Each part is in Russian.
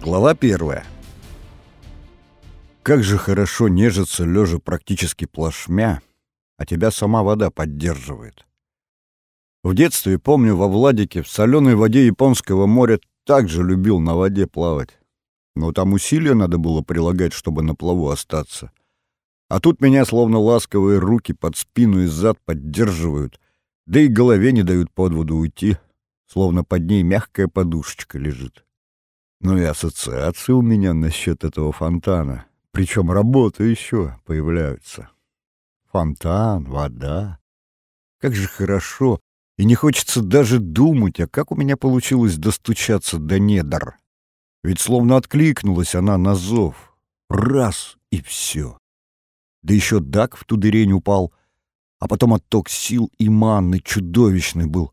Глава первая. Как же хорошо нежиться лежа практически плашмя, а тебя сама вода поддерживает. В детстве, помню, во Владике в соленой воде Японского моря также любил на воде плавать. Но там усилия надо было прилагать, чтобы на плаву остаться. А тут меня словно ласковые руки под спину и зад поддерживают, да и голове не дают под воду уйти, словно под ней мягкая подушечка лежит. Ну и ассоциации у меня насчет этого фонтана. Причем работы еще появляются. Фонтан, вода. Как же хорошо. И не хочется даже думать, а как у меня получилось достучаться до недр. Ведь словно откликнулась она на зов. Раз — и все. Да еще Дак в ту дырень упал, а потом отток сил и манны чудовищный был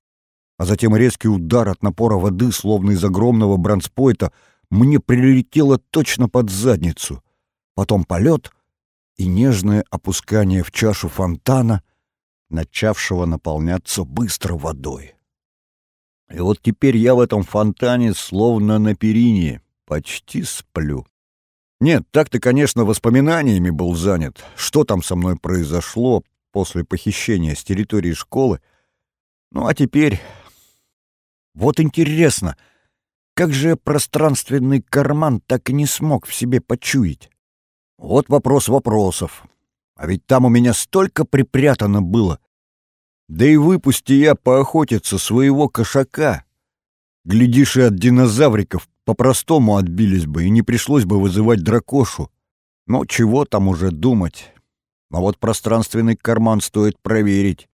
а затем резкий удар от напора воды, словно из огромного бронспойта, мне прилетело точно под задницу. Потом полет и нежное опускание в чашу фонтана, начавшего наполняться быстро водой. И вот теперь я в этом фонтане словно на перине, почти сплю. Нет, так-то, конечно, воспоминаниями был занят, что там со мной произошло после похищения с территории школы. Ну а теперь вот интересно, как же пространственный карман так и не смог в себе почуять? Вот вопрос вопросов. А ведь там у меня столько припрятано было. Да и выпусти я поохотиться своего кошака. Глядишь, и от динозавриков по-простому отбились бы, и не пришлось бы вызывать дракошу. Но чего там уже думать? А вот пространственный карман стоит проверить.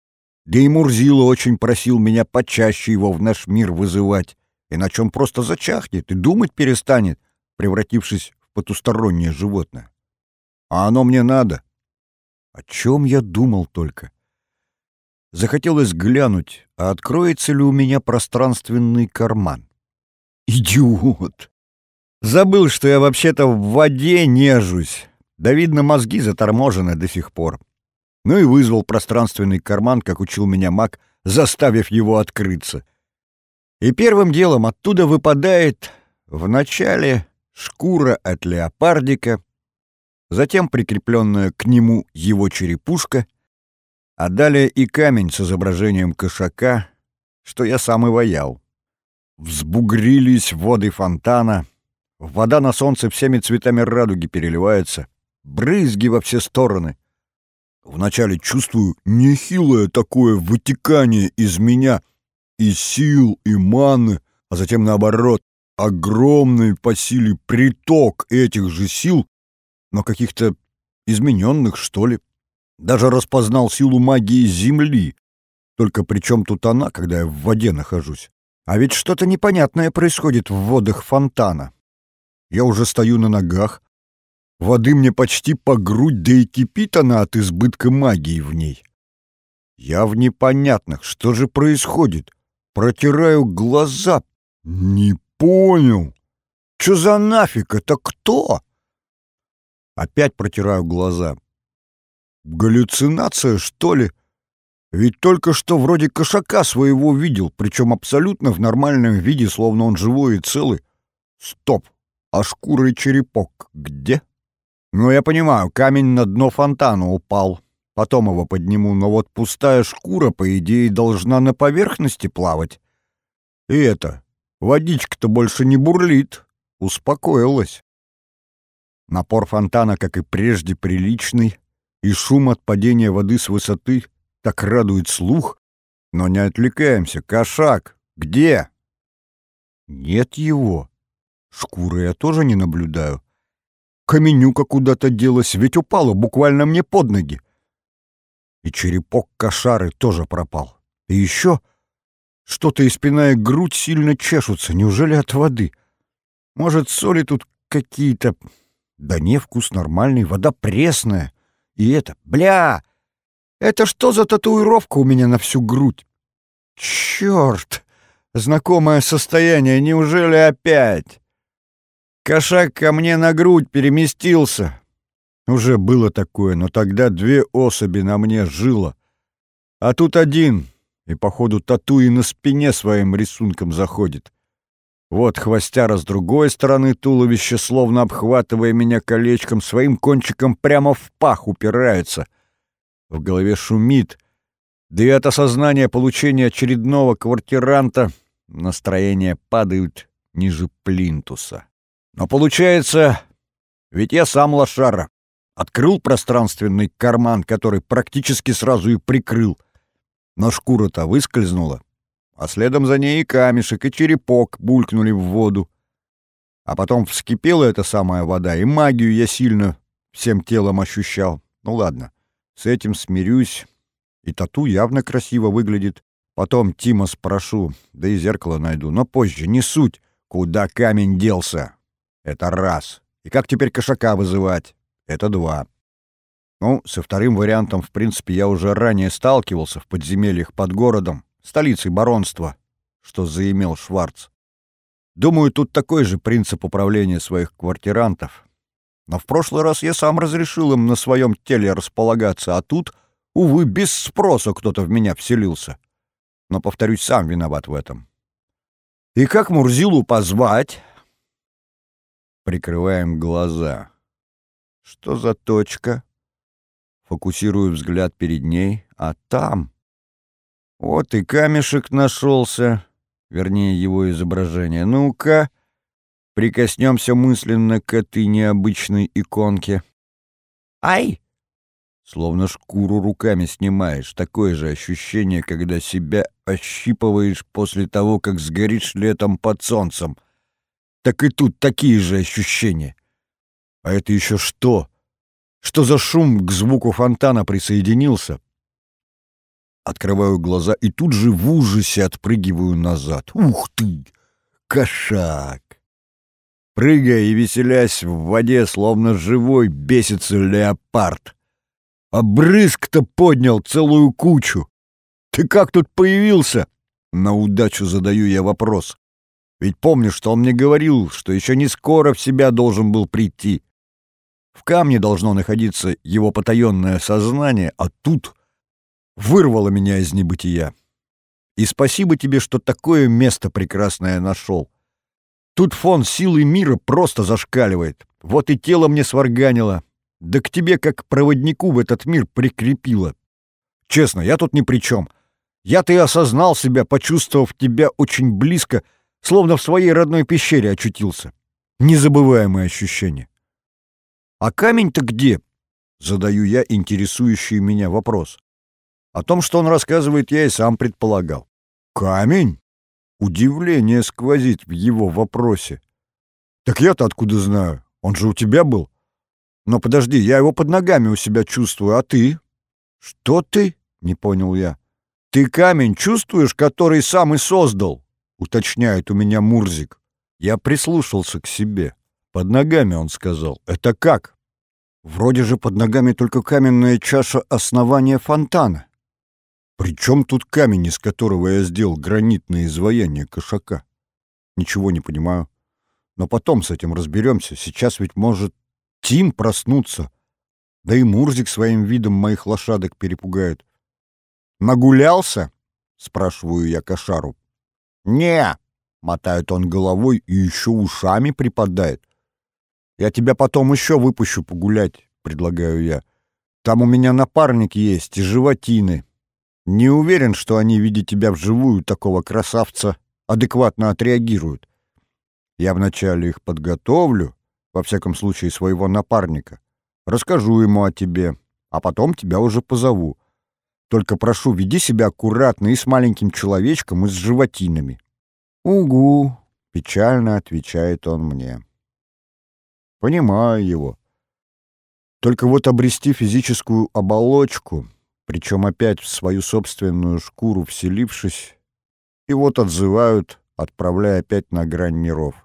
Да и Мурзила очень просил меня почаще его в наш мир вызывать, иначе он просто зачахнет и думать перестанет, превратившись в потустороннее животное. А оно мне надо. О чем я думал только? Захотелось глянуть, а откроется ли у меня пространственный карман. Идиот! Забыл, что я вообще-то в воде нежусь. Да, видно, мозги заторможены до сих пор ну и вызвал пространственный карман, как учил меня маг, заставив его открыться. И первым делом оттуда выпадает вначале шкура от леопардика, затем прикрепленная к нему его черепушка, а далее и камень с изображением кошака, что я сам и ваял. Взбугрились воды фонтана, вода на солнце всеми цветами радуги переливается, брызги во все стороны. Вначале чувствую нехилое такое вытекание из меня и сил, и маны, а затем наоборот, огромный по силе приток этих же сил, но каких-то измененных, что ли. Даже распознал силу магии Земли. Только при чем тут она, когда я в воде нахожусь? А ведь что-то непонятное происходит в водах фонтана. Я уже стою на ногах, Воды мне почти по грудь, да и кипит она от избытка магии в ней. Я в непонятных, что же происходит? Протираю глаза. Не понял. Что за нафиг? Это кто? Опять протираю глаза. Галлюцинация, что ли? Ведь только что вроде кошака своего видел, причем абсолютно в нормальном виде, словно он живой и целый. Стоп, а шкура и черепок где? «Ну, я понимаю, камень на дно фонтана упал. Потом его подниму, но вот пустая шкура, по идее, должна на поверхности плавать. И это, водичка-то больше не бурлит, успокоилась». Напор фонтана, как и прежде, приличный, и шум от падения воды с высоты так радует слух. Но не отвлекаемся. Кошак, где? Нет его. Шкуры я тоже не наблюдаю. Каменюка куда-то делась, ведь упала буквально мне под ноги. И черепок кошары тоже пропал. И еще что-то и спина и грудь сильно чешутся. Неужели от воды? Может, соли тут какие-то... Да не, вкус нормальный, вода пресная. И это... Бля! Это что за татуировка у меня на всю грудь? Черт! Знакомое состояние, неужели опять? Кошак ко мне на грудь переместился. Уже было такое, но тогда две особи на мне жило. А тут один, и, походу, тату и на спине своим рисунком заходит. Вот хвостяра с другой стороны туловища, словно обхватывая меня колечком, своим кончиком прямо в пах упирается. В голове шумит, да и от осознания получения очередного квартиранта настроение падают ниже плинтуса. Но получается, ведь я сам лошара. Открыл пространственный карман, который практически сразу и прикрыл. Но шкура-то выскользнула, а следом за ней и камешек, и черепок булькнули в воду. А потом вскипела эта самая вода, и магию я сильно всем телом ощущал. Ну ладно, с этим смирюсь. И тату явно красиво выглядит. Потом Тима спрошу, да и зеркало найду. Но позже, не суть. Куда камень делся? Это раз. И как теперь кошака вызывать? Это два. Ну, со вторым вариантом, в принципе, я уже ранее сталкивался в подземельях под городом, столицей баронства, что заимел Шварц. Думаю, тут такой же принцип управления своих квартирантов. Но в прошлый раз я сам разрешил им на своем теле располагаться, а тут, увы, без спроса кто-то в меня вселился. Но, повторюсь, сам виноват в этом. И как Мурзилу позвать? Прикрываем глаза. Что за точка? Фокусирую взгляд перед ней, а там... Вот и камешек нашелся, вернее, его изображение. Ну-ка, прикоснемся мысленно к этой необычной иконке. Ай! Словно шкуру руками снимаешь. Такое же ощущение, когда себя ощипываешь после того, как сгоришь летом под солнцем. Так и тут такие же ощущения. А это еще что? Что за шум к звуку фонтана присоединился? Открываю глаза и тут же в ужасе отпрыгиваю назад. Ух ты! Кошак! Прыгая и веселясь в воде, словно живой, бесится леопард. А брызг-то поднял целую кучу. Ты как тут появился? На удачу задаю я вопрос. Ведь помню, что он мне говорил, что еще не скоро в себя должен был прийти. В камне должно находиться его потаенное сознание, а тут вырвало меня из небытия. И спасибо тебе, что такое место прекрасное нашел. Тут фон силы мира просто зашкаливает. Вот и тело мне сварганило. Да к тебе, как проводнику в этот мир, прикрепило. Честно, я тут ни при чем. Я-то и осознал себя, почувствовав тебя очень близко, словно в своей родной пещере очутился. Незабываемое ощущение. «А камень-то где?» — задаю я интересующий меня вопрос. О том, что он рассказывает, я и сам предполагал. «Камень?» Удивление сквозит в его вопросе. «Так я-то откуда знаю? Он же у тебя был?» «Но подожди, я его под ногами у себя чувствую, а ты?» «Что ты?» — не понял я. «Ты камень чувствуешь, который сам и создал?» — уточняет у меня Мурзик. Я прислушался к себе. «Под ногами», — он сказал. «Это как?» «Вроде же под ногами только каменная чаша основания фонтана». «При чем тут камень, из которого я сделал гранитное изваяние кошака?» «Ничего не понимаю. Но потом с этим разберемся. Сейчас ведь может Тим проснуться. Да и Мурзик своим видом моих лошадок перепугает». «Нагулялся?» — спрашиваю я кошару. «Не!» — мотает он головой и еще ушами припадает. Я тебя потом еще выпущу погулять, предлагаю я. Там у меня напарник есть и животины. Не уверен, что они, видя тебя вживую, такого красавца, адекватно отреагируют. Я вначале их подготовлю, во всяком случае своего напарника. Расскажу ему о тебе, а потом тебя уже позову. Только прошу, веди себя аккуратно и с маленьким человечком, и с животинами. «Угу», — печально отвечает он мне. Понимаю его. Только вот обрести физическую оболочку, причем опять в свою собственную шкуру вселившись, и вот отзывают, отправляя опять на грань миров.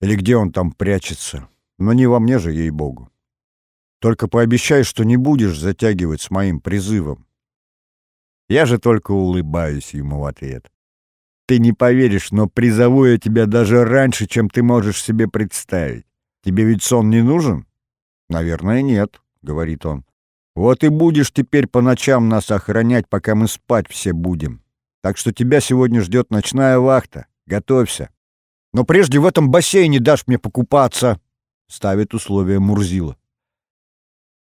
Или где он там прячется? Но не во мне же, ей-богу. Только пообещай, что не будешь затягивать с моим призывом. Я же только улыбаюсь ему в ответ. Ты не поверишь, но призову я тебя даже раньше, чем ты можешь себе представить. Тебе ведь сон не нужен? Наверное, нет, говорит он. Вот и будешь теперь по ночам нас охранять, пока мы спать все будем. Так что тебя сегодня ждет ночная вахта. Готовься. Но прежде в этом бассейне дашь мне покупаться, — ставит условие Мурзила.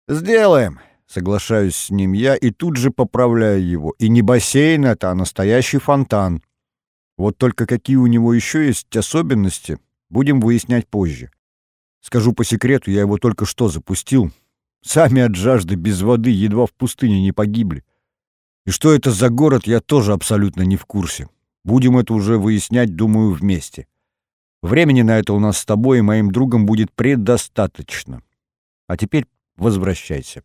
Сделаем, — соглашаюсь с ним я и тут же поправляю его. И не бассейн это, а настоящий фонтан. Вот только какие у него еще есть особенности, будем выяснять позже. Скажу по секрету, я его только что запустил. Сами от жажды без воды едва в пустыне не погибли. И что это за город, я тоже абсолютно не в курсе. Будем это уже выяснять, думаю, вместе. Времени на это у нас с тобой и моим другом будет предостаточно. А теперь возвращайся.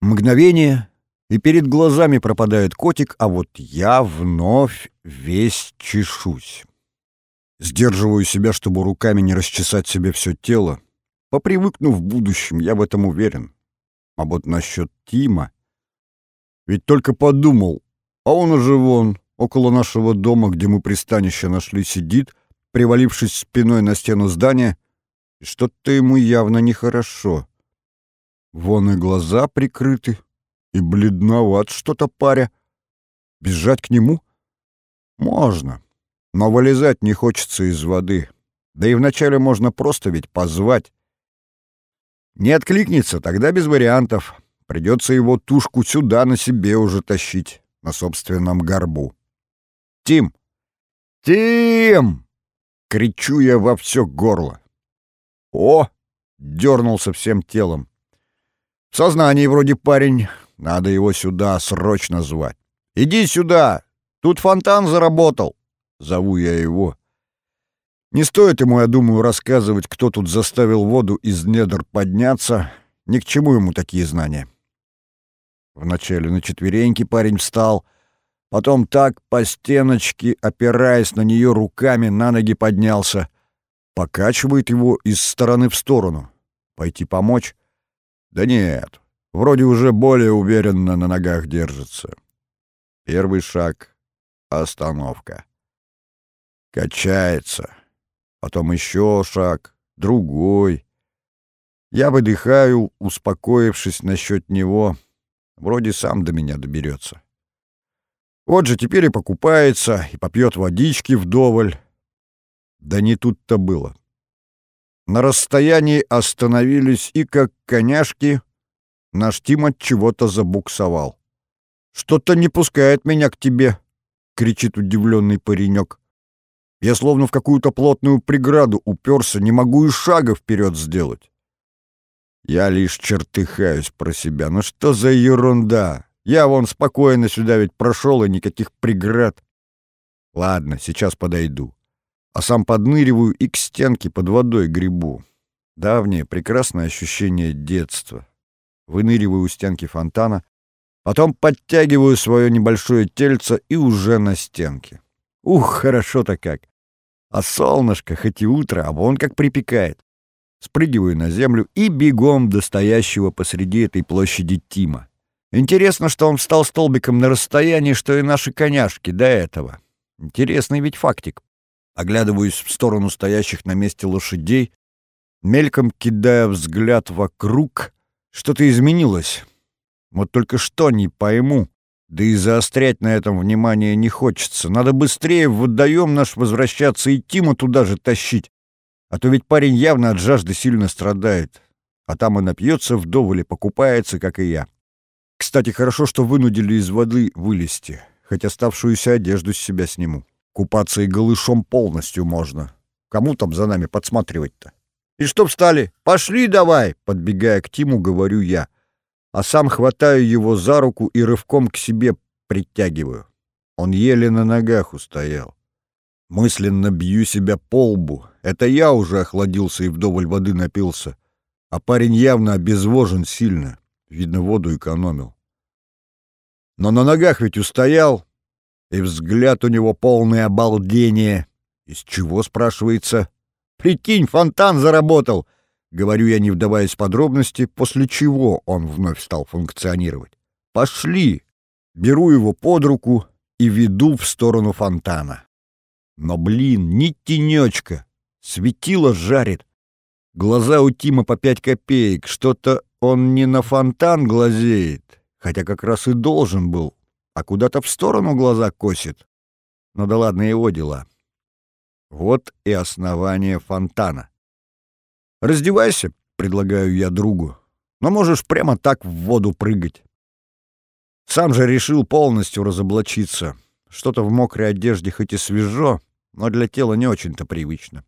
Мгновение, и перед глазами пропадает котик, а вот я вновь весь чешусь. Сдерживаю себя, чтобы руками не расчесать себе все тело. Попривыкну в будущем, я в этом уверен. А вот насчет Тима... Ведь только подумал, а он уже вон, около нашего дома, где мы пристанище нашли, сидит, привалившись спиной на стену здания, и что-то ему явно нехорошо. Вон и глаза прикрыты, и бледноват что-то паря. Бежать к нему? Можно, но вылезать не хочется из воды. Да и вначале можно просто ведь позвать. Не откликнется, тогда без вариантов. Придется его тушку сюда на себе уже тащить, на собственном горбу. «Тим! Тим!» — кричу я во все горло. «О!» — дернулся всем телом. «В сознании вроде парень. Надо его сюда срочно звать. Иди сюда! Тут фонтан заработал!» Зову я его. Не стоит ему, я думаю, рассказывать, кто тут заставил воду из недр подняться. Ни к чему ему такие знания. Вначале на четвереньки парень встал, потом так по стеночке, опираясь на нее руками, на ноги поднялся. Покачивает его из стороны в сторону. Пойти помочь? Да нет, вроде уже более уверенно на ногах держится. Первый шаг — остановка. Качается. Потом еще шаг, другой. Я выдыхаю, успокоившись насчет него — Вроде сам до меня доберется. Вот же теперь и покупается, и попьет водички вдоволь. Да не тут-то было. На расстоянии остановились и, как коняшки, наш Тим от чего-то забуксовал. «Что-то не пускает меня к тебе», — кричит удивленный паренек. «Я словно в какую-то плотную преграду уперся, не могу и шага вперед сделать». Я лишь чертыхаюсь про себя. Ну что за ерунда? Я вон спокойно сюда ведь прошел, и никаких преград. Ладно, сейчас подойду. А сам подныриваю и к стенке под водой грибу. Давнее прекрасное ощущение детства. Выныриваю у стенки фонтана, потом подтягиваю свое небольшое тельце и уже на стенке. Ух, хорошо-то как! А солнышко, хоть и утро, а вон как припекает спрыгиваю на землю и бегом до стоящего посреди этой площади Тима. Интересно, что он встал столбиком на расстоянии, что и наши коняшки до этого. Интересный ведь фактик. Оглядываюсь в сторону стоящих на месте лошадей, мельком кидая взгляд вокруг. Что-то изменилось. Вот только что не пойму. Да и заострять на этом внимание не хочется. Надо быстрее в водоем наш возвращаться и Тима туда же тащить. А то ведь парень явно от жажды сильно страдает. А там и напьется вдоволь и покупается, как и я. Кстати, хорошо, что вынудили из воды вылезти. Хоть оставшуюся одежду с себя сниму. Купаться и голышом полностью можно. Кому там за нами подсматривать-то? И что встали? Пошли давай! Подбегая к Тиму, говорю я. А сам хватаю его за руку и рывком к себе притягиваю. Он еле на ногах устоял. Мысленно бью себя по лбу. Это я уже охладился и вдоволь воды напился. А парень явно обезвожен сильно. Видно, воду экономил. Но на ногах ведь устоял, и взгляд у него полный обалдение. Из чего, спрашивается? Прикинь, фонтан заработал! Говорю я, не вдаваясь в подробности, после чего он вновь стал функционировать. Пошли! Беру его под руку и веду в сторону фонтана. Но, блин, ни тенечка. Светило жарит. Глаза у Тима по пять копеек. Что-то он не на фонтан глазеет, хотя как раз и должен был, а куда-то в сторону глаза косит. Ну да ладно, его дела. Вот и основание фонтана. «Раздевайся», — предлагаю я другу, «но можешь прямо так в воду прыгать». Сам же решил полностью разоблачиться. Что-то в мокрой одежде хоть и свежо, но для тела не очень-то привычно.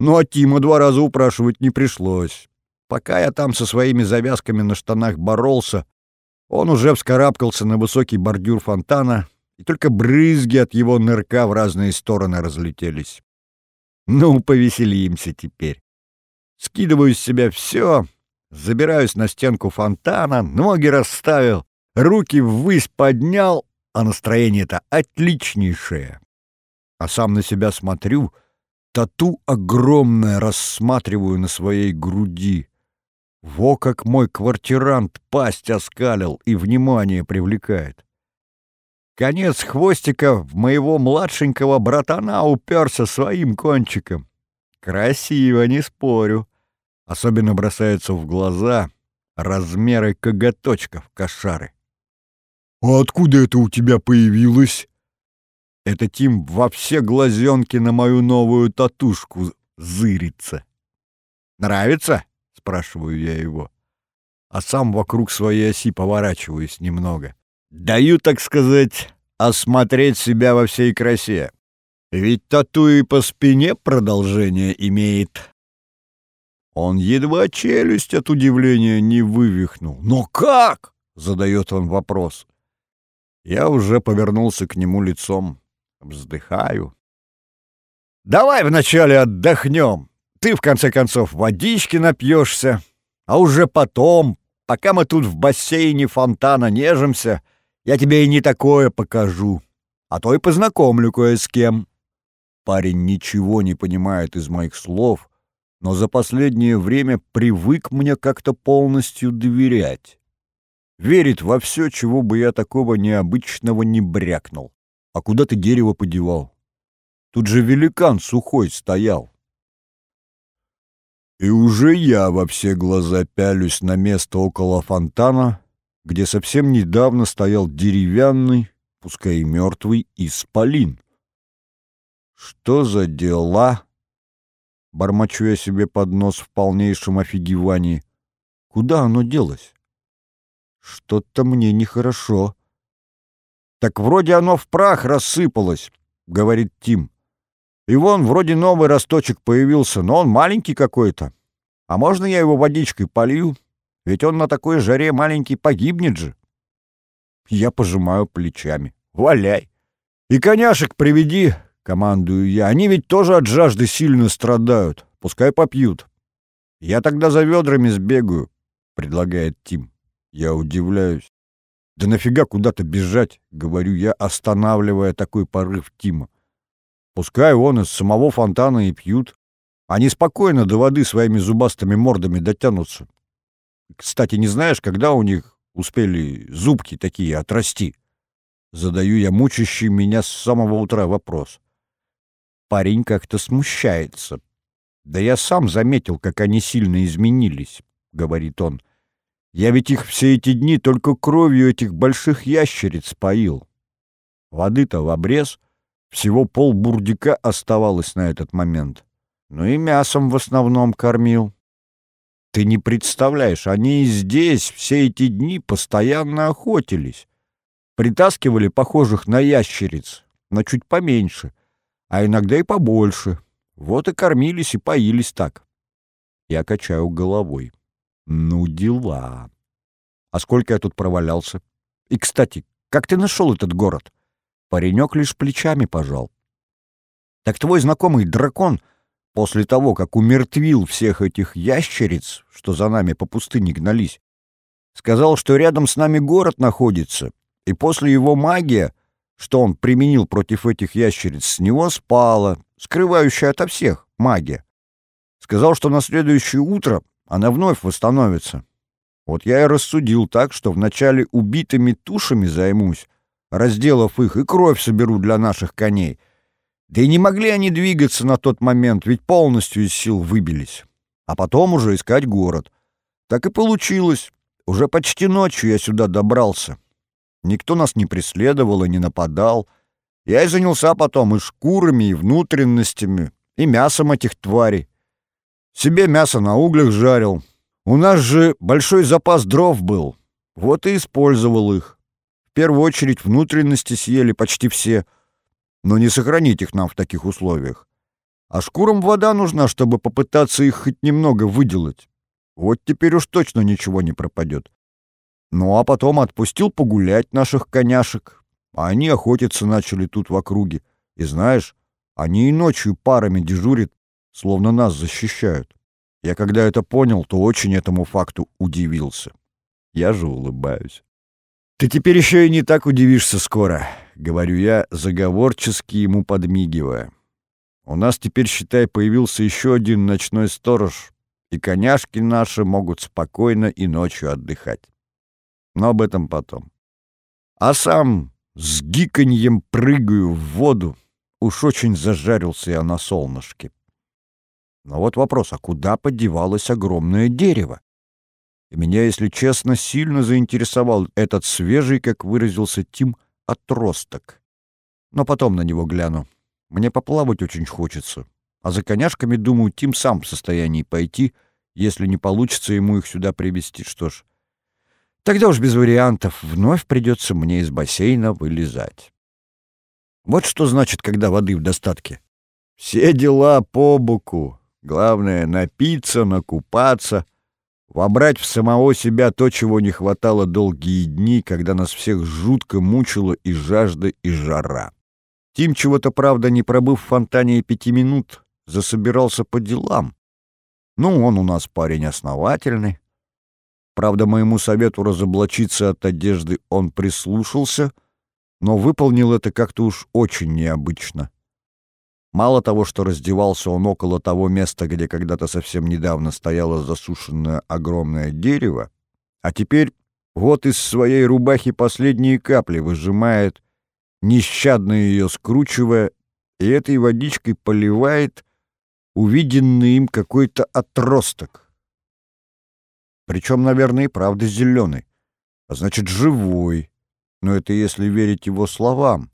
Ну а Тима два раза упрашивать не пришлось. Пока я там со своими завязками на штанах боролся, он уже вскарабкался на высокий бордюр фонтана, и только брызги от его нырка в разные стороны разлетелись. Ну, повеселимся теперь. Скидываю с себя все, забираюсь на стенку фонтана, ноги расставил, руки ввысь поднял, а настроение-то отличнейшее. А сам на себя смотрю, тату огромное рассматриваю на своей груди. Во как мой квартирант пасть оскалил и внимание привлекает. Конец хвостика в моего младшенького братана уперся своим кончиком. Красиво, не спорю. Особенно бросаются в глаза размеры коготочков кошары. «А откуда это у тебя появилось?» Это Тим во все глазенки на мою новую татушку зырится. «Нравится?» — спрашиваю я его. А сам вокруг своей оси поворачиваюсь немного. Даю, так сказать, осмотреть себя во всей красе. Ведь тату и по спине продолжение имеет. Он едва челюсть от удивления не вывихнул. «Но как?» — задает он вопрос. Я уже повернулся к нему лицом. Вздыхаю. «Давай вначале отдохнем. Ты, в конце концов, водички напьешься. А уже потом, пока мы тут в бассейне фонтана нежимся, я тебе и не такое покажу, а то и познакомлю кое с кем». Парень ничего не понимает из моих слов, но за последнее время привык мне как-то полностью доверять. Верит во все, чего бы я такого необычного не брякнул. А куда ты дерево подевал? Тут же великан сухой стоял. И уже я во все глаза пялюсь на место около фонтана, где совсем недавно стоял деревянный, пускай и мертвый, исполин. «Что за дела?» Бормочу я себе под нос в полнейшем офигевании. «Куда оно делось?» «Что-то мне нехорошо». «Так вроде оно в прах рассыпалось», — говорит Тим. «И вон вроде новый росточек появился, но он маленький какой-то. А можно я его водичкой полью?» Ведь он на такой жаре маленький погибнет же. Я пожимаю плечами. Валяй. И коняшек приведи, командую я. Они ведь тоже от жажды сильно страдают. Пускай попьют. Я тогда за ведрами сбегаю, предлагает Тим. Я удивляюсь. Да нафига куда-то бежать, говорю я, останавливая такой порыв Тима. Пускай он из самого фонтана и пьют. Они спокойно до воды своими зубастыми мордами дотянутся. Кстати, не знаешь, когда у них успели зубки такие отрасти? Задаю я мучащий меня с самого утра вопрос. Парень как-то смущается. Да я сам заметил, как они сильно изменились, говорит он. Я ведь их все эти дни только кровью этих больших ящериц поил. Воды-то в обрез, всего пол бурдика оставалось на этот момент. Ну и мясом в основном кормил. Ты не представляешь, они и здесь все эти дни постоянно охотились. Притаскивали похожих на ящериц, но чуть поменьше, а иногда и побольше. Вот и кормились и поились так. Я качаю головой. Ну, дела. А сколько я тут провалялся? И, кстати, как ты нашел этот город? Паренек лишь плечами пожал. Так твой знакомый дракон — После того, как умертвил всех этих ящериц, что за нами по пустыне гнались, сказал, что рядом с нами город находится, и после его магия, что он применил против этих ящериц, с него спала, скрывающая ото всех магия. Сказал, что на следующее утро она вновь восстановится. Вот я и рассудил так, что вначале убитыми тушами займусь, разделав их, и кровь соберу для наших коней — да и не могли они двигаться на тот момент, ведь полностью из сил выбились. А потом уже искать город. Так и получилось. Уже почти ночью я сюда добрался. Никто нас не преследовал и не нападал. Я и занялся потом и шкурами, и внутренностями, и мясом этих тварей. Себе мясо на углях жарил. У нас же большой запас дров был. Вот и использовал их. В первую очередь внутренности съели почти все, но не сохранить их нам в таких условиях. А шкурам вода нужна, чтобы попытаться их хоть немного выделать. Вот теперь уж точно ничего не пропадет. Ну а потом отпустил погулять наших коняшек. Они охотиться начали тут в округе. И знаешь, они и ночью парами дежурят, словно нас защищают. Я когда это понял, то очень этому факту удивился. Я же улыбаюсь. «Ты теперь еще и не так удивишься скоро», — говорю я, заговорчески ему подмигивая. «У нас теперь, считай, появился еще один ночной сторож, и коняшки наши могут спокойно и ночью отдыхать. Но об этом потом. А сам с гиканьем прыгаю в воду. Уж очень зажарился я на солнышке. Но вот вопрос, а куда подевалось огромное дерево? И меня, если честно, сильно заинтересовал этот свежий, как выразился Тим, отросток. Но потом на него гляну. Мне поплавать очень хочется. А за коняшками, думаю, Тим сам в состоянии пойти, если не получится ему их сюда привезти. Что ж, тогда уж без вариантов вновь придется мне из бассейна вылезать. Вот что значит, когда воды в достатке. Все дела по боку. Главное — напиться, накупаться, вобрать в самого себя то, чего не хватало долгие дни, когда нас всех жутко мучила и жажда, и жара. Тим чего-то, правда, не пробыв в фонтане пяти минут, засобирался по делам. Ну, он у нас парень основательный. Правда, моему совету разоблачиться от одежды он прислушался, но выполнил это как-то уж очень необычно. Мало того, что раздевался он около того места, где когда-то совсем недавно стояло засушенное огромное дерево, а теперь вот из своей рубахи последние капли выжимает, нещадно ее скручивая, и этой водичкой поливает увиденный им какой-то отросток. Причем, наверное, и правда зеленый, а значит, живой, но это если верить его словам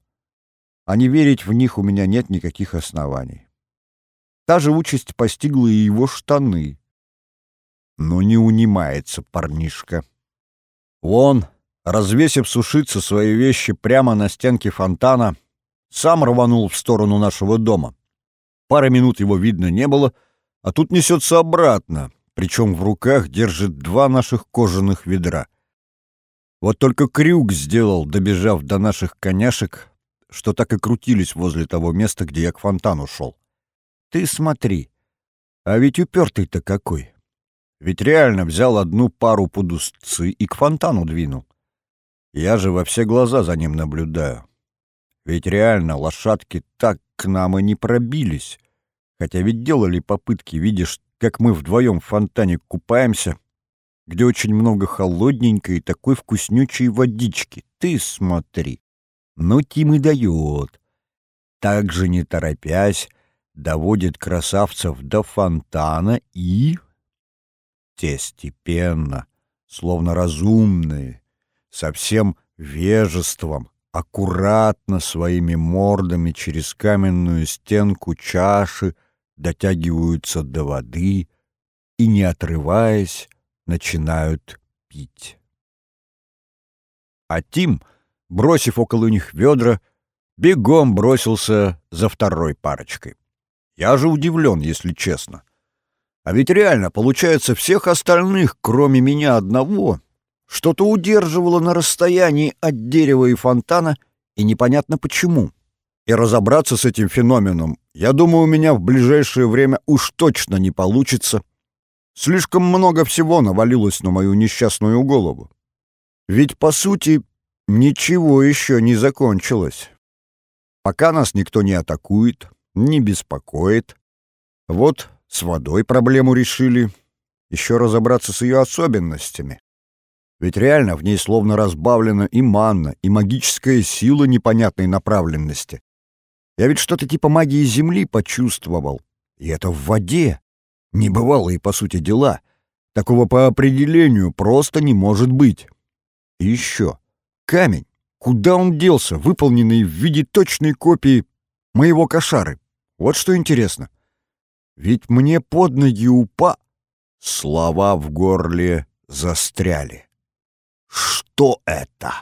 а не верить в них у меня нет никаких оснований. Та же участь постигла и его штаны. Но не унимается парнишка. Он, развесив сушиться свои вещи прямо на стенке фонтана, сам рванул в сторону нашего дома. Пары минут его видно не было, а тут несется обратно, причем в руках держит два наших кожаных ведра. Вот только крюк сделал, добежав до наших коняшек, что так и крутились возле того места, где я к фонтану шел. Ты смотри, а ведь упертый-то какой. Ведь реально взял одну пару под устцы и к фонтану двинул. Я же во все глаза за ним наблюдаю. Ведь реально лошадки так к нам и не пробились. Хотя ведь делали попытки, видишь, как мы вдвоем в фонтане купаемся, где очень много холодненькой и такой вкуснючей водички. Ты смотри. Ну, Тим и дает. Так же, не торопясь, доводит красавцев до фонтана и... Те степенно, словно разумные, со всем вежеством, аккуратно своими мордами через каменную стенку чаши дотягиваются до воды и, не отрываясь, начинают пить. А Тим — бросив около них ведра, бегом бросился за второй парочкой. Я же удивлен, если честно. А ведь реально, получается, всех остальных, кроме меня одного, что-то удерживало на расстоянии от дерева и фонтана, и непонятно почему. И разобраться с этим феноменом, я думаю, у меня в ближайшее время уж точно не получится. Слишком много всего навалилось на мою несчастную голову. Ведь, по сути, Ничего еще не закончилось. Пока нас никто не атакует, не беспокоит. Вот с водой проблему решили. Еще разобраться с ее особенностями. Ведь реально в ней словно разбавлена и манна, и магическая сила непонятной направленности. Я ведь что-то типа магии Земли почувствовал. И это в воде. Небывалые, по сути, дела. Такого по определению просто не может быть. И еще. Камень. Куда он делся, выполненный в виде точной копии моего кошары? Вот что интересно. Ведь мне под ноги упа... Слова в горле застряли. Что это?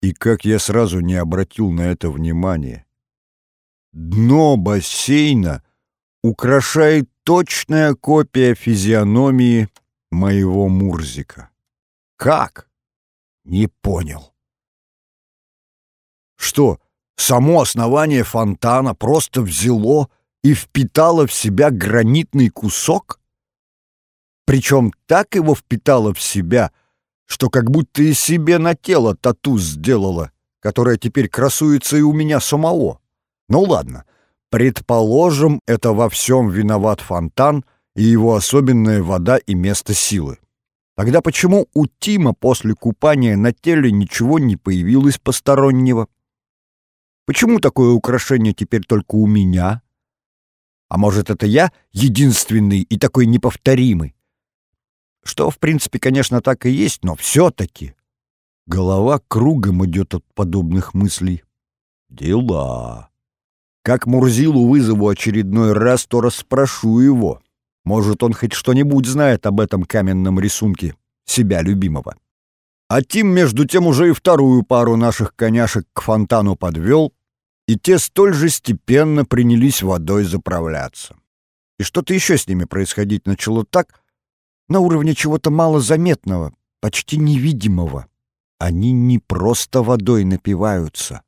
И как я сразу не обратил на это внимания. Дно бассейна украшает точная копия физиономии моего Мурзика. Как? Не понял. Что, само основание фонтана просто взяло и впитало в себя гранитный кусок? Причем так его впитало в себя, что как будто и себе на тело тату сделала, которая теперь красуется и у меня самого. Ну ладно, предположим, это во всем виноват фонтан и его особенная вода и место силы. Тогда почему у Тима после купания на теле ничего не появилось постороннего? Почему такое украшение теперь только у меня? А может, это я единственный и такой неповторимый? Что, в принципе, конечно, так и есть, но все-таки. Голова кругом идет от подобных мыслей. Дела. Как Мурзилу вызову очередной раз, то расспрошу его. Может, он хоть что-нибудь знает об этом каменном рисунке себя любимого. А Тим, между тем, уже и вторую пару наших коняшек к фонтану подвел, и те столь же степенно принялись водой заправляться. И что-то еще с ними происходить начало так, на уровне чего-то малозаметного, почти невидимого. Они не просто водой напиваются.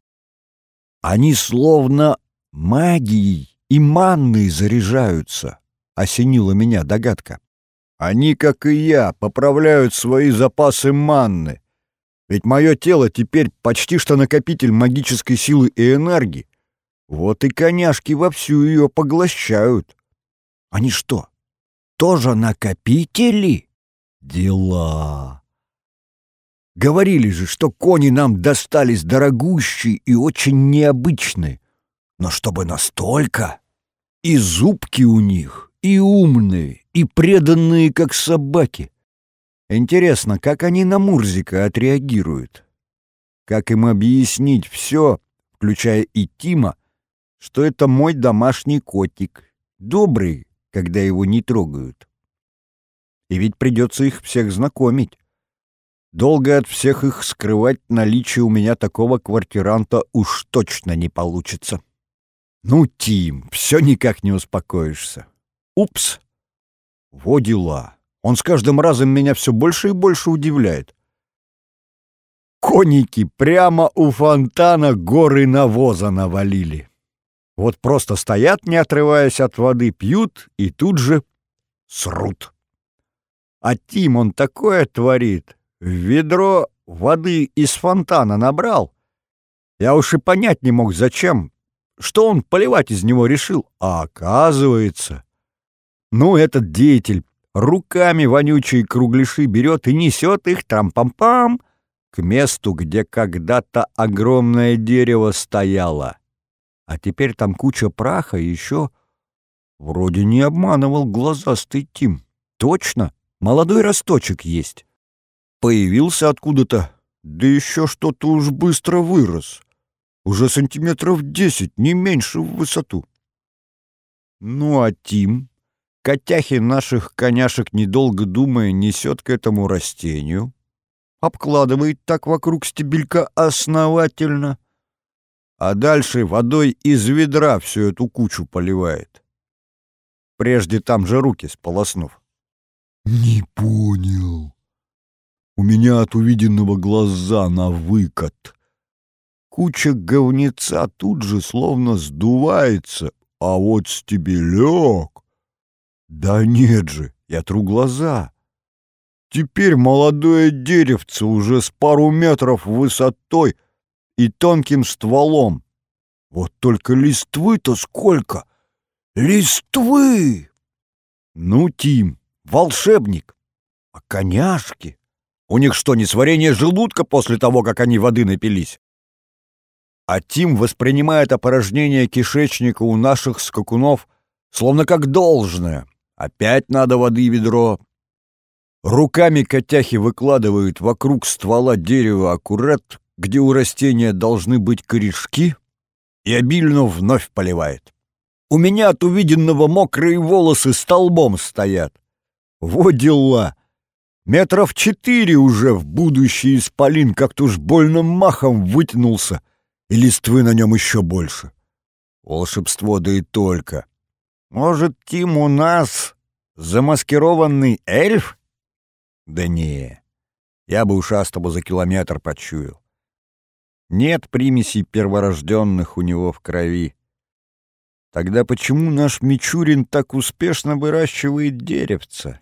Они словно магией и манной заряжаются, осенила меня догадка. Они, как и я, поправляют свои запасы манны. Ведь мое тело теперь почти что накопитель магической силы и энергии. Вот и коняшки вовсю ее поглощают. Они что, тоже накопители? Дела. Говорили же, что кони нам достались дорогущие и очень необычные. Но чтобы настолько? И зубки у них, и умные, и преданные, как собаки. Интересно, как они на Мурзика отреагируют? Как им объяснить все, включая и Тима, что это мой домашний котик, добрый, когда его не трогают. И ведь придется их всех знакомить. Долго от всех их скрывать наличие у меня такого квартиранта уж точно не получится. Ну, Тим, все никак не успокоишься. Упс. Во дела. Он с каждым разом меня все больше и больше удивляет. Коники прямо у фонтана горы навоза навалили. Вот просто стоят, не отрываясь от воды, пьют и тут же срут. А Тим он такое творит. В ведро воды из фонтана набрал. Я уж и понять не мог, зачем. Что он поливать из него решил? А оказывается... Ну, этот деятель руками вонючие кругляши берет и несет их там-пам-пам к месту, где когда-то огромное дерево стояло. А теперь там куча праха и еще... Вроде не обманывал глазастый Тим. Точно, молодой росточек есть. Появился откуда-то, да еще что-то уж быстро вырос. Уже сантиметров десять, не меньше в высоту. Ну а Тим, котяхи наших коняшек, недолго думая, несет к этому растению, обкладывает так вокруг стебелька основательно — а дальше водой из ведра всю эту кучу поливает. Прежде там же руки сполоснув. «Не понял. У меня от увиденного глаза на выкат. Куча говнеца тут же словно сдувается, а вот стебелек... Да нет же, я тру глаза. Теперь молодое деревце уже с пару метров высотой — и тонким стволом. Вот только листвы-то сколько! Листвы! Ну, Тим, волшебник. А коняшки? У них что, не сварение желудка после того, как они воды напились? А Тим воспринимает опорожнение кишечника у наших скакунов словно как должное. Опять надо воды ведро. Руками котяхи выкладывают вокруг ствола дерева аккурат, где у растения должны быть корешки, и обильно вновь поливает. У меня от увиденного мокрые волосы столбом стоят. Во дела! Метров четыре уже в будущий исполин как-то уж больно махом вытянулся, и листвы на нем еще больше. Волшебство да и только. Может, Тим у нас замаскированный эльф? Да не, я бы ушастого за километр почуял. Нет примесей перворожденных у него в крови. Тогда почему наш Мичурин так успешно выращивает деревца?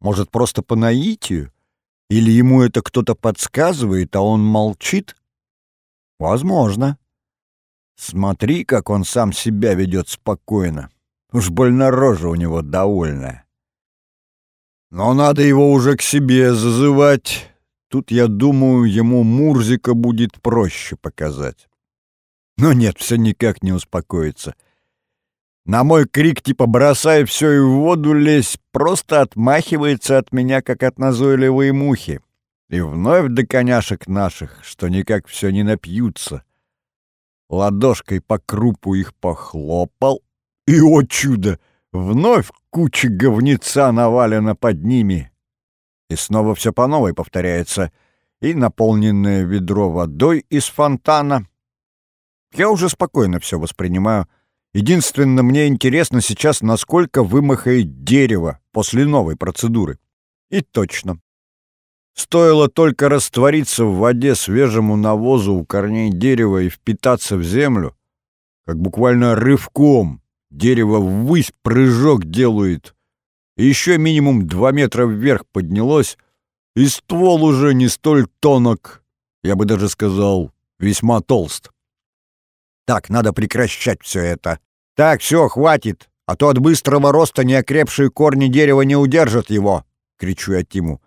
Может, просто по наитию? Или ему это кто-то подсказывает, а он молчит? Возможно. Смотри, как он сам себя ведет спокойно. Уж больно рожа у него довольная. Но надо его уже к себе зазывать. Тут, я думаю, ему Мурзика будет проще показать. Но нет, все никак не успокоится. На мой крик типа «бросай все и в воду лезь» просто отмахивается от меня, как от назойливой мухи. И вновь до коняшек наших, что никак все не напьются. Ладошкой по крупу их похлопал, и, о чудо, вновь куча говнеца навалена под ними. И снова все по новой повторяется. И наполненное ведро водой из фонтана — я уже спокойно все воспринимаю. Единственное, мне интересно сейчас, насколько вымахает дерево после новой процедуры. И точно. Стоило только раствориться в воде свежему навозу у корней дерева и впитаться в землю, как буквально рывком дерево ввысь прыжок делает, и еще минимум два метра вверх поднялось, и ствол уже не столь тонок, я бы даже сказал, весьма толст. Так, надо прекращать все это. Так, все, хватит, а то от быстрого роста неокрепшие корни дерева не удержат его, — кричу я Тиму.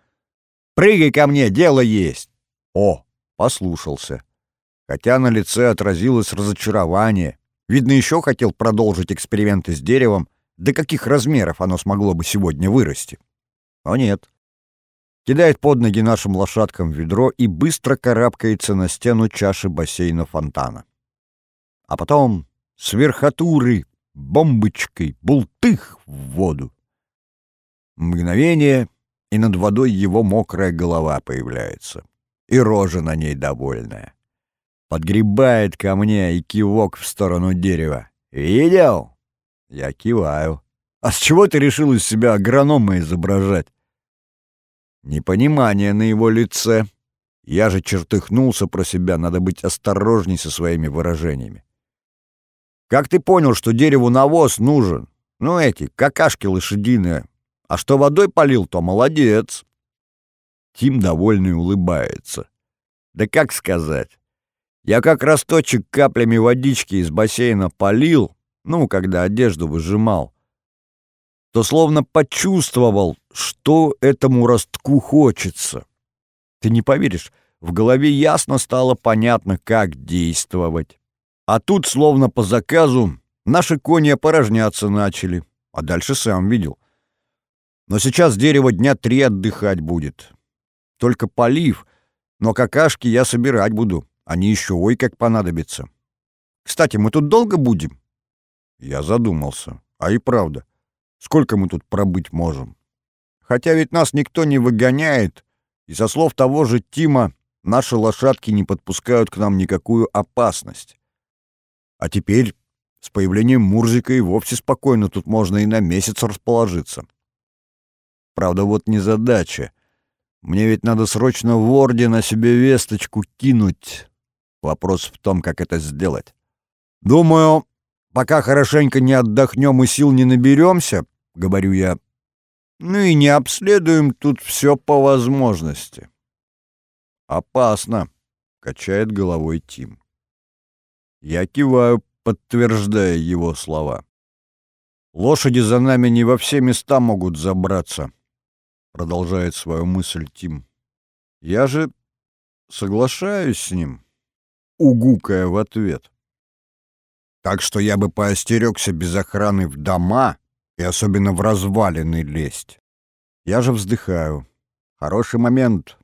Прыгай ко мне, дело есть. О, послушался. Хотя на лице отразилось разочарование. Видно, еще хотел продолжить эксперименты с деревом, до каких размеров оно смогло бы сегодня вырасти. Но нет. Кидает под ноги нашим лошадкам ведро и быстро карабкается на стену чаши бассейна фонтана а потом с верхотуры бомбочкой бултых в воду. Мгновение, и над водой его мокрая голова появляется, и рожа на ней довольная. Подгребает ко мне и кивок в сторону дерева. «Видел?» Я киваю. «А с чего ты решил из себя агронома изображать?» Непонимание на его лице. Я же чертыхнулся про себя, надо быть осторожней со своими выражениями. Как ты понял, что дереву навоз нужен? Ну, эти, какашки лошадиные. А что водой полил, то молодец. Тим довольный улыбается. Да как сказать? Я как росточек каплями водички из бассейна полил, ну, когда одежду выжимал, то словно почувствовал, что этому ростку хочется. Ты не поверишь, в голове ясно стало понятно, как действовать. А тут, словно по заказу, наши кони опорожняться начали, а дальше сам видел. Но сейчас дерево дня три отдыхать будет. Только полив, но какашки я собирать буду, они еще ой как понадобятся. Кстати, мы тут долго будем? Я задумался. А и правда, сколько мы тут пробыть можем? Хотя ведь нас никто не выгоняет, и со слов того же Тима наши лошадки не подпускают к нам никакую опасность. А теперь с появлением Мурзика и вовсе спокойно тут можно и на месяц расположиться. Правда, вот не задача. Мне ведь надо срочно в Орде на себе весточку кинуть. Вопрос в том, как это сделать. Думаю, пока хорошенько не отдохнем и сил не наберемся, — говорю я, — ну и не обследуем тут все по возможности. Опасно, — качает головой Тим. Я киваю, подтверждая его слова. «Лошади за нами не во все места могут забраться», — продолжает свою мысль Тим. «Я же соглашаюсь с ним», — угукая в ответ. «Так что я бы поостерегся без охраны в дома и особенно в развалины лезть. Я же вздыхаю. Хороший момент.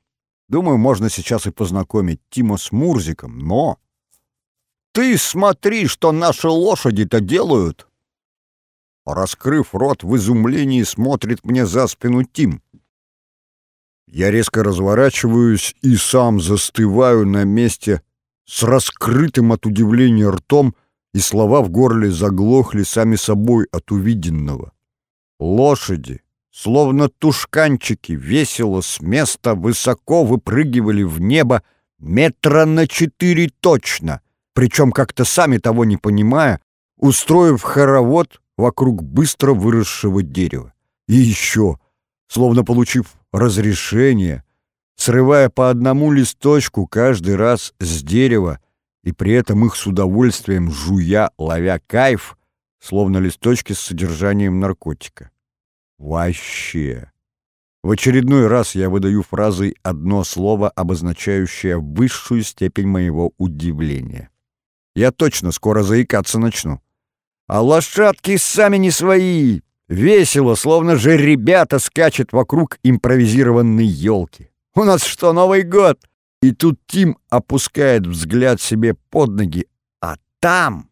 Думаю, можно сейчас и познакомить Тима с Мурзиком, но... Ты смотри, что наши лошади-то делают! Раскрыв рот, в изумлении смотрит мне за спину Тим. Я резко разворачиваюсь и сам застываю на месте с раскрытым от удивления ртом, и слова в горле заглохли сами собой от увиденного. Лошади, словно тушканчики, весело с места высоко выпрыгивали в небо метра на четыре точно, причем как-то сами того не понимая, устроив хоровод вокруг быстро выросшего дерева. И еще, словно получив разрешение, срывая по одному листочку каждый раз с дерева, и при этом их с удовольствием жуя, ловя кайф, словно листочки с содержанием наркотика. Вообще. В очередной раз я выдаю фразой одно слово, обозначающее высшую степень моего удивления. Я точно скоро заикаться начну. А лошадки сами не свои. Весело, словно же ребята скачут вокруг импровизированной елки. У нас что, Новый год? И тут Тим опускает взгляд себе под ноги, а там...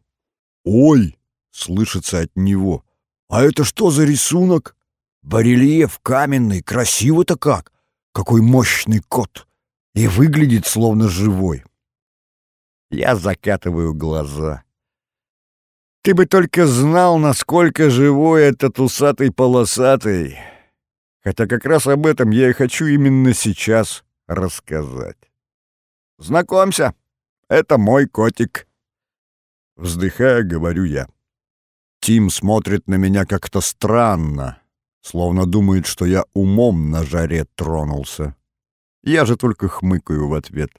«Ой!» — слышится от него. «А это что за рисунок? Барельеф каменный, красиво-то как! Какой мощный кот! И выглядит словно живой!» Я закатываю глаза. Ты бы только знал, насколько живой этот усатый-полосатый. Хотя как раз об этом я и хочу именно сейчас рассказать. Знакомься, это мой котик. Вздыхая, говорю я. Тим смотрит на меня как-то странно, словно думает, что я умом на жаре тронулся. Я же только хмыкаю в ответ.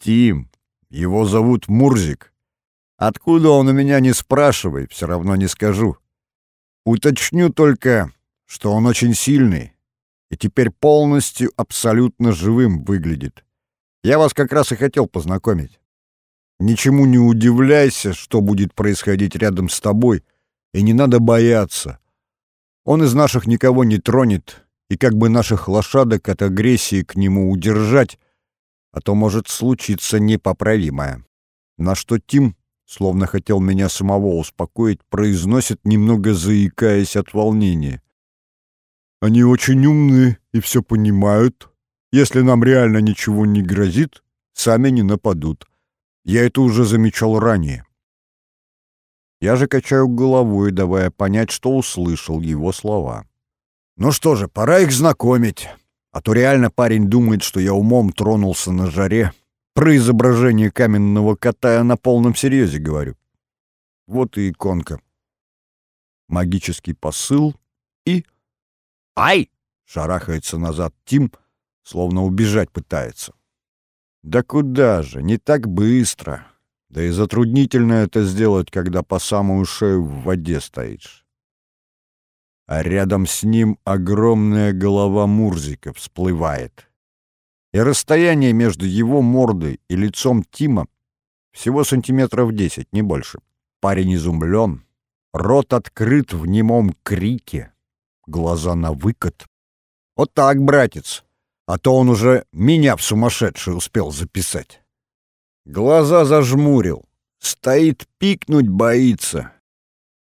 Тим, его зовут Мурзик. Откуда он у меня не спрашивай, все равно не скажу. Уточню только, что он очень сильный и теперь полностью абсолютно живым выглядит. Я вас как раз и хотел познакомить. Ничему не удивляйся, что будет происходить рядом с тобой, и не надо бояться. Он из наших никого не тронет, и как бы наших лошадок от агрессии к нему удержать, а то может случиться непоправимое. На что Тим словно хотел меня самого успокоить, произносит, немного заикаясь от волнения. «Они очень умные и все понимают. Если нам реально ничего не грозит, сами не нападут. Я это уже замечал ранее». Я же качаю головой, давая понять, что услышал его слова. «Ну что же, пора их знакомить. А то реально парень думает, что я умом тронулся на жаре, про изображение каменного кота я на полном серьезе говорю. Вот и иконка. Магический посыл и... «Ай!» — шарахается назад Тим, словно убежать пытается. «Да куда же? Не так быстро. Да и затруднительно это сделать, когда по самую шею в воде стоишь». А рядом с ним огромная голова Мурзика всплывает и расстояние между его мордой и лицом Тима всего сантиметров десять, не больше. Парень изумлен, рот открыт в немом крике, глаза на выкат. Вот так, братец, а то он уже меня в сумасшедший успел записать. Глаза зажмурил, стоит пикнуть боится.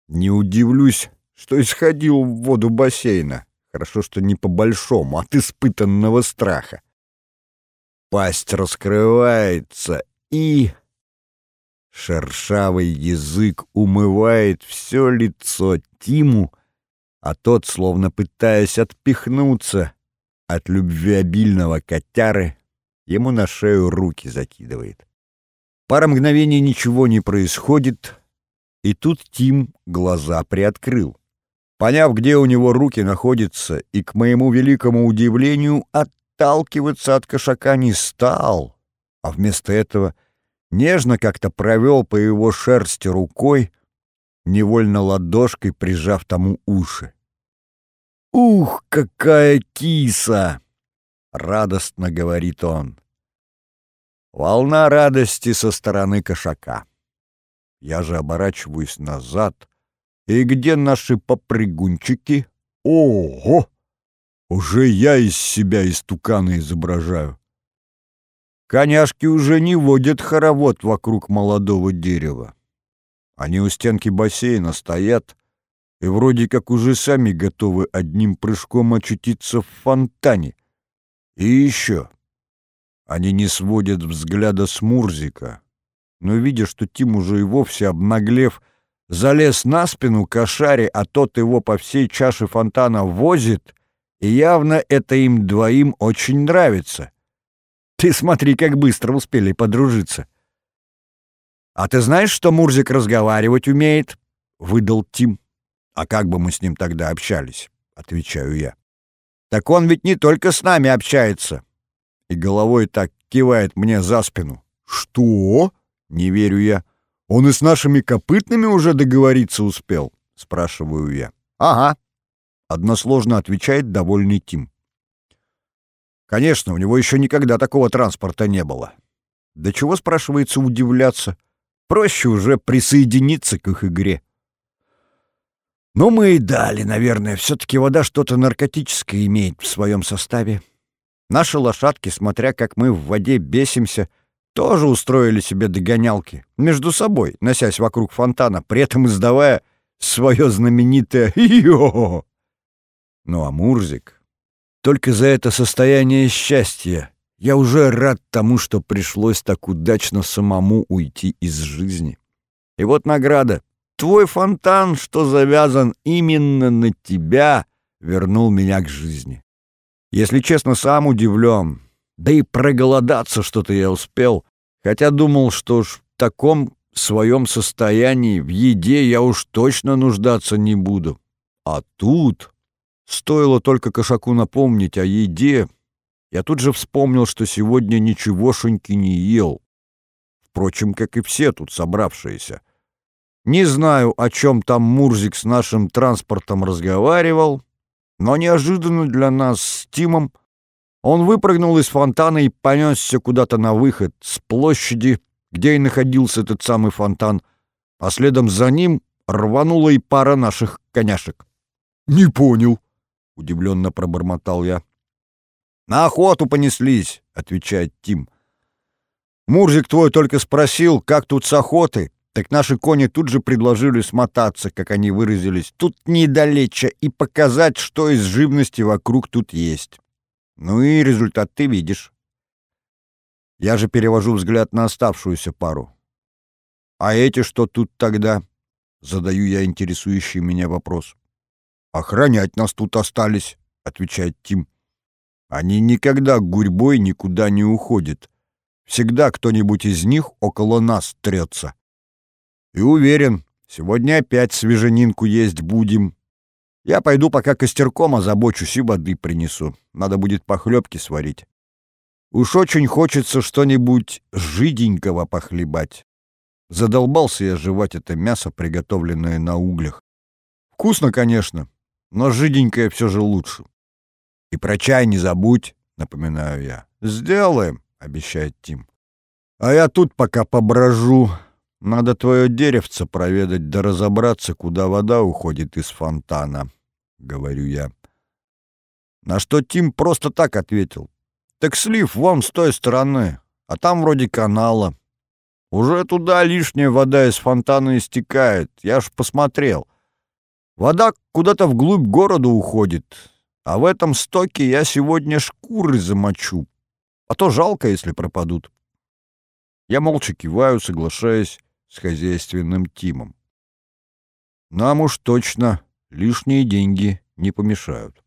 Не удивлюсь, что исходил в воду бассейна. Хорошо, что не по-большому, от испытанного страха. Пасть раскрывается, и... Шершавый язык умывает все лицо Тиму, а тот, словно пытаясь отпихнуться от любвеобильного котяры, ему на шею руки закидывает. Пара мгновений ничего не происходит, и тут Тим глаза приоткрыл. Поняв, где у него руки находятся, и, к моему великому удивлению, от отталкиваться от кошака не стал, а вместо этого нежно как-то провел по его шерсти рукой, невольно ладошкой прижав тому уши. «Ух, какая киса!» — радостно говорит он. Волна радости со стороны кошака. Я же оборачиваюсь назад. И где наши попрыгунчики? Ого! Уже я из себя истукана изображаю. Коняшки уже не водят хоровод вокруг молодого дерева. Они у стенки бассейна стоят и вроде как уже сами готовы одним прыжком очутиться в фонтане. И еще. Они не сводят взгляда с Мурзика, но, видя, что Тим уже и вовсе обнаглев, залез на спину кошаре, а тот его по всей чаше фонтана возит, и явно это им двоим очень нравится. Ты смотри, как быстро успели подружиться. «А ты знаешь, что Мурзик разговаривать умеет?» — выдал Тим. «А как бы мы с ним тогда общались?» — отвечаю я. «Так он ведь не только с нами общается!» И головой так кивает мне за спину. «Что?» — не верю я. «Он и с нашими копытными уже договориться успел?» — спрашиваю я. «Ага», — односложно отвечает довольный Тим. Конечно, у него еще никогда такого транспорта не было. Да чего, спрашивается, удивляться? Проще уже присоединиться к их игре. Ну, мы и дали, наверное. Все-таки вода что-то наркотическое имеет в своем составе. Наши лошадки, смотря как мы в воде бесимся, тоже устроили себе догонялки между собой, носясь вокруг фонтана, при этом издавая свое знаменитое «Йо!». Ну а Мурзик... Только за это состояние счастья я уже рад тому, что пришлось так удачно самому уйти из жизни. И вот награда. Твой фонтан, что завязан именно на тебя, вернул меня к жизни. Если честно, сам удивлен. Да и проголодаться что-то я успел, хотя думал, что ж в таком своем состоянии в еде я уж точно нуждаться не буду. А тут стоило только кошаку напомнить о еде, я тут же вспомнил, что сегодня ничегошеньки не ел. Впрочем, как и все тут собравшиеся. Не знаю, о чем там Мурзик с нашим транспортом разговаривал, но неожиданно для нас с Тимом он выпрыгнул из фонтана и понесся куда-то на выход с площади, где и находился этот самый фонтан, а следом за ним рванула и пара наших коняшек. «Не понял», — удивленно пробормотал я. «На охоту понеслись», — отвечает Тим. «Мурзик твой только спросил, как тут с охоты, так наши кони тут же предложили смотаться, как они выразились, тут недалече, и показать, что из живности вокруг тут есть. Ну и результат ты видишь. Я же перевожу взгляд на оставшуюся пару. А эти что тут тогда? Задаю я интересующий меня вопрос. Охранять нас тут остались, отвечает Тим. Они никогда гурьбой никуда не уходят. Всегда кто-нибудь из них около нас трется. И уверен, сегодня опять свеженинку есть будем. Я пойду пока костерком озабочусь и воды принесу. Надо будет похлебки сварить. Уж очень хочется что-нибудь жиденького похлебать. Задолбался я жевать это мясо, приготовленное на углях. Вкусно, конечно, но жиденькое все же лучше. И про чай не забудь, напоминаю я. Сделаем, обещает Тим. А я тут пока поброжу. Надо твое деревце проведать да разобраться, куда вода уходит из фонтана. — говорю я. На что Тим просто так ответил. «Так слив вон с той стороны, а там вроде канала. Уже туда лишняя вода из фонтана истекает, я ж посмотрел. Вода куда-то вглубь города уходит, а в этом стоке я сегодня шкуры замочу, а то жалко, если пропадут». Я молча киваю, соглашаясь с хозяйственным Тимом. «Нам уж точно лишние деньги не помешают.